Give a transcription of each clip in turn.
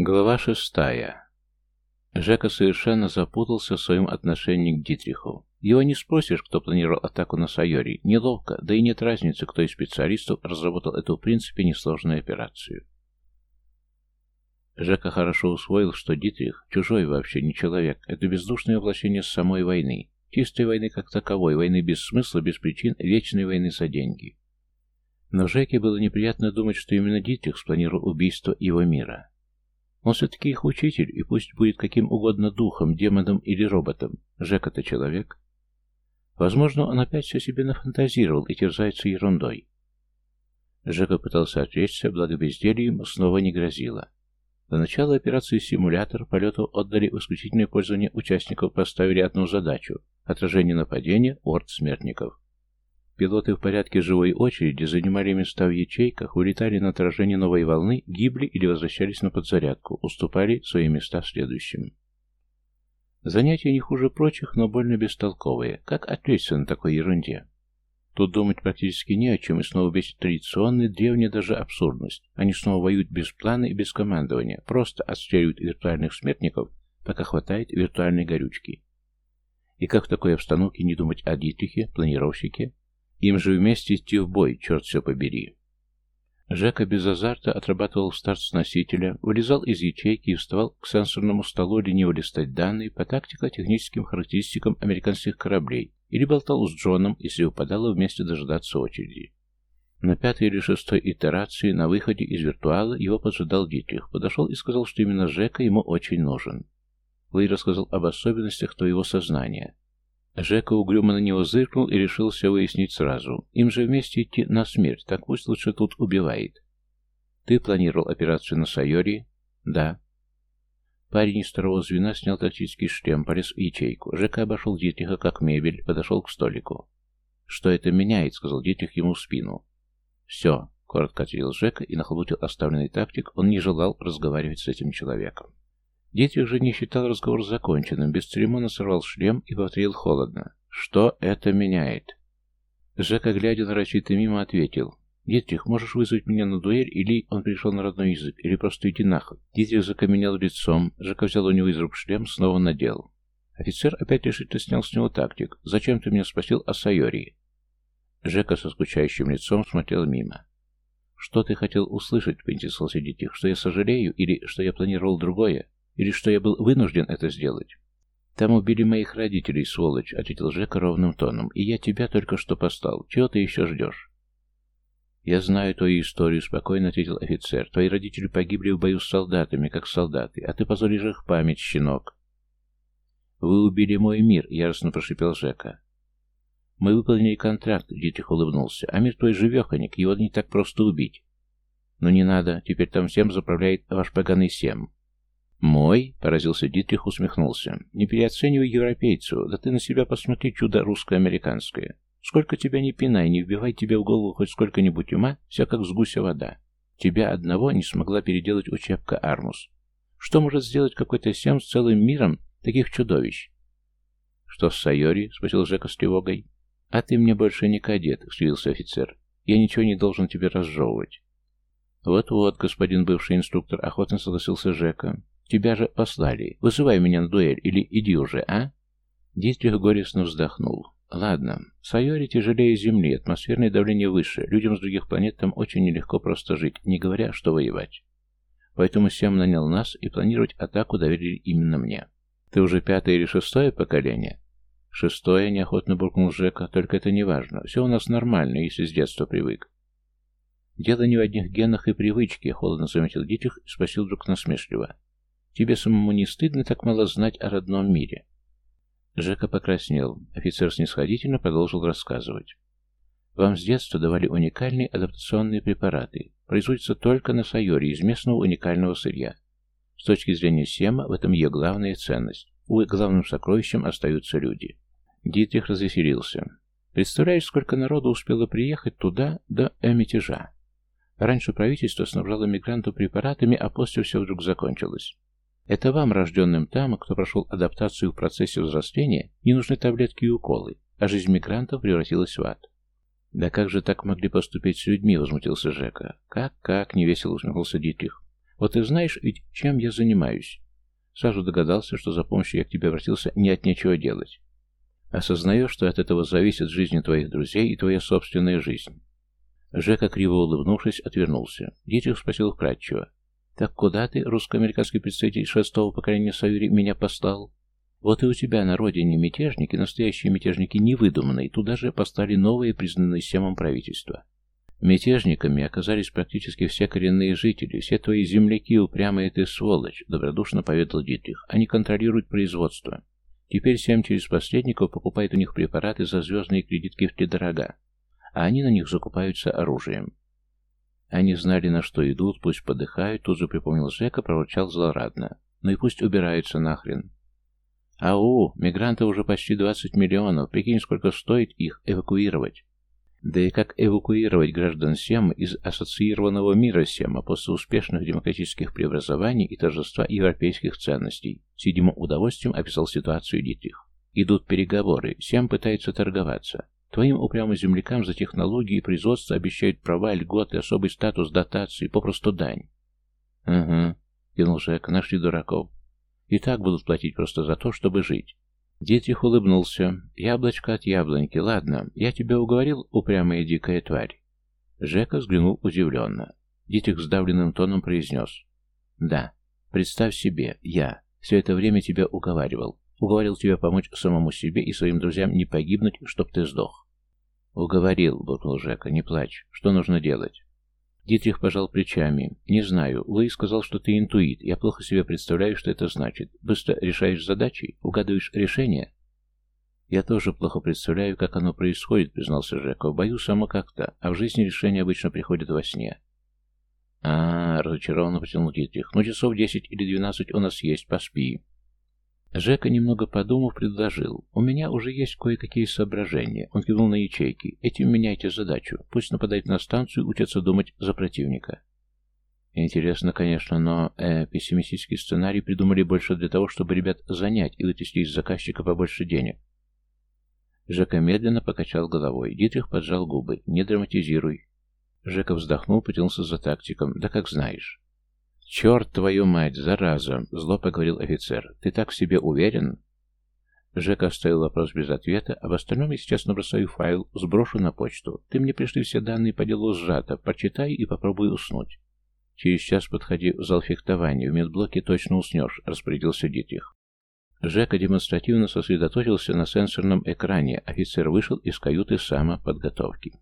Глава шестая. Жека совершенно запутался в своем отношении к Дитриху. Его не спросишь, кто планировал атаку на Сайори. Неловко, да и нет разницы, кто из специалистов разработал эту в принципе несложную операцию. Жека хорошо усвоил, что Дитрих, чужой вообще, не человек, это бездушное воплощение самой войны. Чистой войны как таковой, войны без смысла, без причин, вечной войны за деньги. Но Жеке было неприятно думать, что именно Дитрих спланировал убийство его мира. Он все-таки их учитель, и пусть будет каким угодно духом, демоном или роботом. Жека-то человек. Возможно, он опять все себе нафантазировал и терзается ерундой. Жека пытался отвлечься, благо бездельем снова не грозило. До начала операции «Симулятор» полету отдали в исключительное пользование участников, поставили одну задачу – отражение нападения орд смертников. Пилоты в порядке живой очереди занимали места в ячейках, улетали на отражение новой волны, гибли или возвращались на подзарядку, уступали свои места следующим. Занятия не хуже прочих, но больно бестолковые. Как отвлечься на такой ерунде? Тут думать практически не о чем, и снова бесит традиционная, древняя даже абсурдность. Они снова воюют без плана и без командования, просто отстреливают виртуальных смертников, пока хватает виртуальной горючки. И как в такой обстановке не думать о Дитрихе, планировщике? Им же вместе идти в бой, черт все побери. Жека без азарта отрабатывал старт с носителя, вылезал из ячейки и вставал к сенсорному столу лениво листать данные по тактико-техническим характеристикам американских кораблей или болтал с Джоном, если упадало вместе дожидаться очереди. На пятой или шестой итерации на выходе из виртуала его поджидал Дитрих, подошел и сказал, что именно Жека ему очень нужен. Лэй рассказал об особенностях твоего сознания. Жека угрюмо на него зыркнул и решил все выяснить сразу. Им же вместе идти на смерть, так пусть лучше тут убивает. Ты планировал операцию на Сайори? Да. Парень из второго звена снял тактический шлем, полез в ячейку. Жека обошел Дитриха как мебель, подошел к столику. «Что это меняет?» — сказал Дитрих ему в спину. «Все», — коротко ответил Жека и нахлобутил оставленный тактик. Он не желал разговаривать с этим человеком. Дитрих же не считал разговор законченным, бесцеремонно сорвал шлем и повторил холодно. «Что это меняет?» Жека, глядя нарочито мимо, ответил. «Дитрих, можешь вызвать меня на дуэль, или он пришел на родной язык, или просто иди нахуй». Дитрих закаменел лицом, Жека взял у него из рук шлем, снова надел. Офицер опять решительно снял с него тактик. «Зачем ты меня спросил о Сайории?» Жека со скучающим лицом смотрел мимо. «Что ты хотел услышать?» — поинтересовался Дитрих. «Что я сожалею, или что я планировал другое?» Или что я был вынужден это сделать? Там убили моих родителей, сволочь, ответил Жека ровным тоном. И я тебя только что послал. Чего ты еще ждешь? Я знаю твою историю, спокойно ответил офицер. Твои родители погибли в бою с солдатами, как солдаты, а ты позоришь их память, щенок. Вы убили мой мир, яростно прошипел Жека. Мы выполнили контракт, Дитрих улыбнулся. А мир твой живеханик, его не так просто убить. Но не надо, теперь там всем заправляет ваш поганый Сем. «Мой?» — поразился Дитрих, усмехнулся. «Не переоценивай европейцу, да ты на себя посмотри, чудо русско-американское. Сколько тебя не пинай, не вбивай тебе в голову хоть сколько-нибудь ума, вся как с гуся вода. Тебя одного не смогла переделать учебка Армус. Что может сделать какой-то сем с целым миром таких чудовищ?» «Что с Сайори?» — спросил Жека с тревогой. «А ты мне больше не кадет», — скривился офицер. «Я ничего не должен тебе разжевывать». «Вот-вот, господин бывший инструктор», — охотно согласился Жека. Тебя же послали. Вызывай меня на дуэль или иди уже, а?» Дитрих горестно вздохнул. «Ладно, Сайори тяжелее Земли, атмосферное давление выше, людям с других планет там очень нелегко просто жить, не говоря, что воевать. Поэтому Сем нанял нас, и планировать атаку доверили именно мне. Ты уже пятое или шестое поколение?» «Шестое», — неохотно буркнул Жека, — «только это не важно. Все у нас нормально, если с детства привык». «Дело не в одних генах и привычке», — холодно заметил Дитрих и спросил вдруг насмешливо. Тебе самому не стыдно так мало знать о родном мире?» Жека покраснел. Офицер снисходительно продолжил рассказывать. «Вам с детства давали уникальные адаптационные препараты. Производятся только на Сайоре из местного уникального сырья. С точки зрения Сема, в этом ее главная ценность. Увы, главным сокровищем остаются люди». Дитрих развеселился. «Представляешь, сколько народу успело приехать туда до мятежа? Раньше правительство снабжало мигрантов препаратами, а после все вдруг закончилось. Это вам, рожденным там, кто прошел адаптацию в процессе взросления, не нужны таблетки и уколы, а жизнь мигрантов превратилась в ад. «Да как же так могли поступить с людьми?» — возмутился Жека. «Как, как?» — невесело усмехнулся Дитрих. Вот ты знаешь ведь, чем я занимаюсь? Сразу догадался, что за помощью я к тебе обратился не от нечего делать. Осознаешь, что от этого зависит жизнь твоих друзей и твоя собственная жизнь. Жека, криво улыбнувшись, отвернулся. Дитрих спросил вкратчиво. «Так куда ты, русско-американский представитель шестого поколения Савири, меня послал?» «Вот и у тебя на родине мятежники, настоящие мятежники невыдуманные, туда же поставили новые, признанные семом правительства. Мятежниками оказались практически все коренные жители, все твои земляки, упрямые ты сволочь», — добродушно поведал Дитрих. «Они контролируют производство. Теперь Сем через посредников покупает у них препараты за звездные кредитки в втридорога, а они на них закупаются оружием. Они знали, на что идут, пусть подыхают, тут же припомнил Жека, проворчал злорадно. Ну и пусть убираются нахрен. Ау, мигрантов уже почти 20 миллионов, прикинь, сколько стоит их эвакуировать. Да и как эвакуировать граждан Сема из ассоциированного мира Сема после успешных демократических преобразований и торжества европейских ценностей? С видимым удовольствием описал ситуацию Дитрих. Идут переговоры, Сем пытается торговаться. Твоим упрямым землякам за технологии и производство обещают права, льготы, особый статус, дотации, попросту дань. Угу, кинул Жек, нашли дураков. И так будут платить просто за то, чтобы жить. Дитрих улыбнулся. «Яблочко от яблоньки. Ладно, я тебя уговорил, упрямая дикая тварь?» Жека взглянул удивленно. Дитрих сдавленным тоном произнес. «Да. Представь себе, я все это время тебя уговаривал. Уговорил тебя помочь самому себе и своим друзьям не погибнуть, чтоб ты сдох». «Уговорил», — буркнул Жека. «Не плачь. Что нужно делать?» Дитрих пожал плечами. «Не знаю. Луи сказал, что ты интуит. Я плохо себе представляю, что это значит. Быстро решаешь задачи? Угадываешь решение?» «Я тоже плохо представляю, как оно происходит», — признался Жека. «Боюсь само как-то, а в жизни решения обычно приходят во сне». «А, -а, разочарованно потянул Дитрих. Ну, часов десять или двенадцать у нас есть, поспи». Жека, немного подумав, предложил. «У меня уже есть кое-какие соображения». Он кивнул на ячейки. «Этим меняйте задачу. Пусть нападают на станцию, учатся думать за противника». Интересно, конечно, но э, пессимистический сценарий придумали больше для того, чтобы ребят занять и вытащить из заказчика побольше денег. Жека медленно покачал головой. Дитрих поджал губы. «Не драматизируй». Жека вздохнул, потянулся за тактиком. «Да как знаешь». «Черт твою мать, зараза!» — зло поговорил офицер. «Ты так в себе уверен?» Жека оставил вопрос без ответа. Об остальном я сейчас набросаю файл, сброшу на почту. Ты мне пришли все данные по делу сжато. Прочитай и попробуй уснуть. Через час подходи в зал фехтования. В медблоке точно уснешь, распорядился Дитрих. Жека демонстративно сосредоточился на сенсорном экране. Офицер вышел из каюты самоподготовки.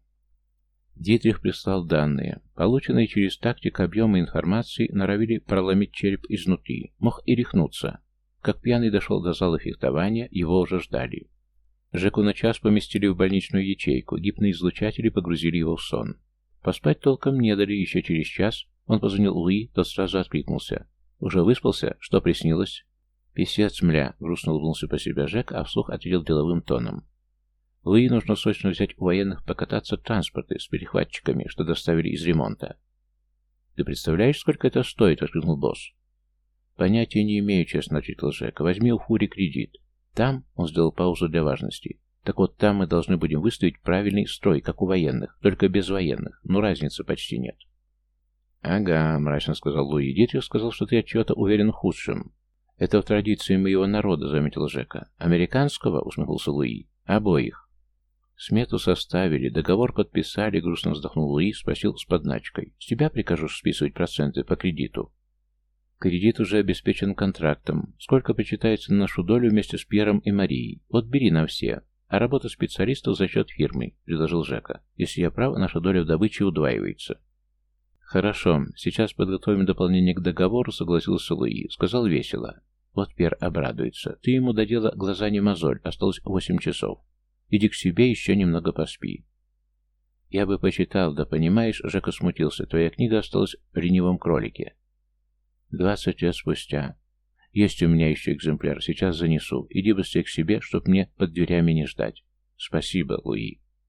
Дитрих прислал данные. Полученные через тактик объемы информации норовили проломить череп изнутри. Мог и рехнуться. Как пьяный дошел до зала фехтования, его уже ждали. Жеку на час поместили в больничную ячейку, гипноизлучатели погрузили его в сон. Поспать толком не дали, еще через час он позвонил Луи, тот сразу откликнулся. «Уже выспался? Что приснилось?» «Писец, мля!» — грустно улыбнулся по себе Жек, а вслух ответил деловым тоном. Луи нужно срочно взять у военных покататься транспорты с перехватчиками, что доставили из ремонта. «Ты представляешь, сколько это стоит?» — воскликнул босс. «Понятия не имею», — честно ответил Жека. «Возьми у Фури кредит. Там...» — он сделал паузу для важности. «Так вот, там мы должны будем выставить правильный строй, как у военных, только без военных. Но разницы почти нет». «Ага», — мрачно сказал Луи. «Дитрих сказал, что ты от чего-то уверен в худшем». «Это в традиции моего народа», — заметил Жека. «Американского?» — усмехнулся Луи. «Обоих». Смету составили, договор подписали, грустно вздохнул Луи, спросил с подначкой. С тебя прикажу списывать проценты по кредиту. Кредит уже обеспечен контрактом. Сколько причитается на нашу долю вместе с Пьером и Марией? Вот бери на все. А работа специалистов за счет фирмы, предложил Жека. Если я прав, наша доля в добыче удваивается. Хорошо, сейчас подготовим дополнение к договору, согласился Луи. Сказал весело. Вот Пьер обрадуется. Ты ему додела глаза не мозоль, осталось восемь часов. Иди к себе, еще немного поспи. Я бы почитал, да понимаешь, Жека смутился. Твоя книга осталась в ленивом кролике. Двадцать лет спустя. Есть у меня еще экземпляр, сейчас занесу. Иди быстрее к себе, чтоб мне под дверями не ждать. Спасибо, Луи.